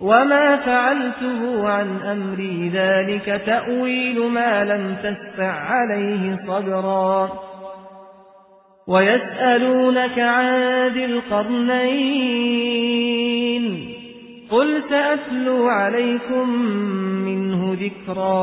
وما فعلته عن أمري ذلك تأويل ما لم تستع عليه صبرا ويسألونك عن ذي القرنين قل سأتلو عليكم منه ذكرا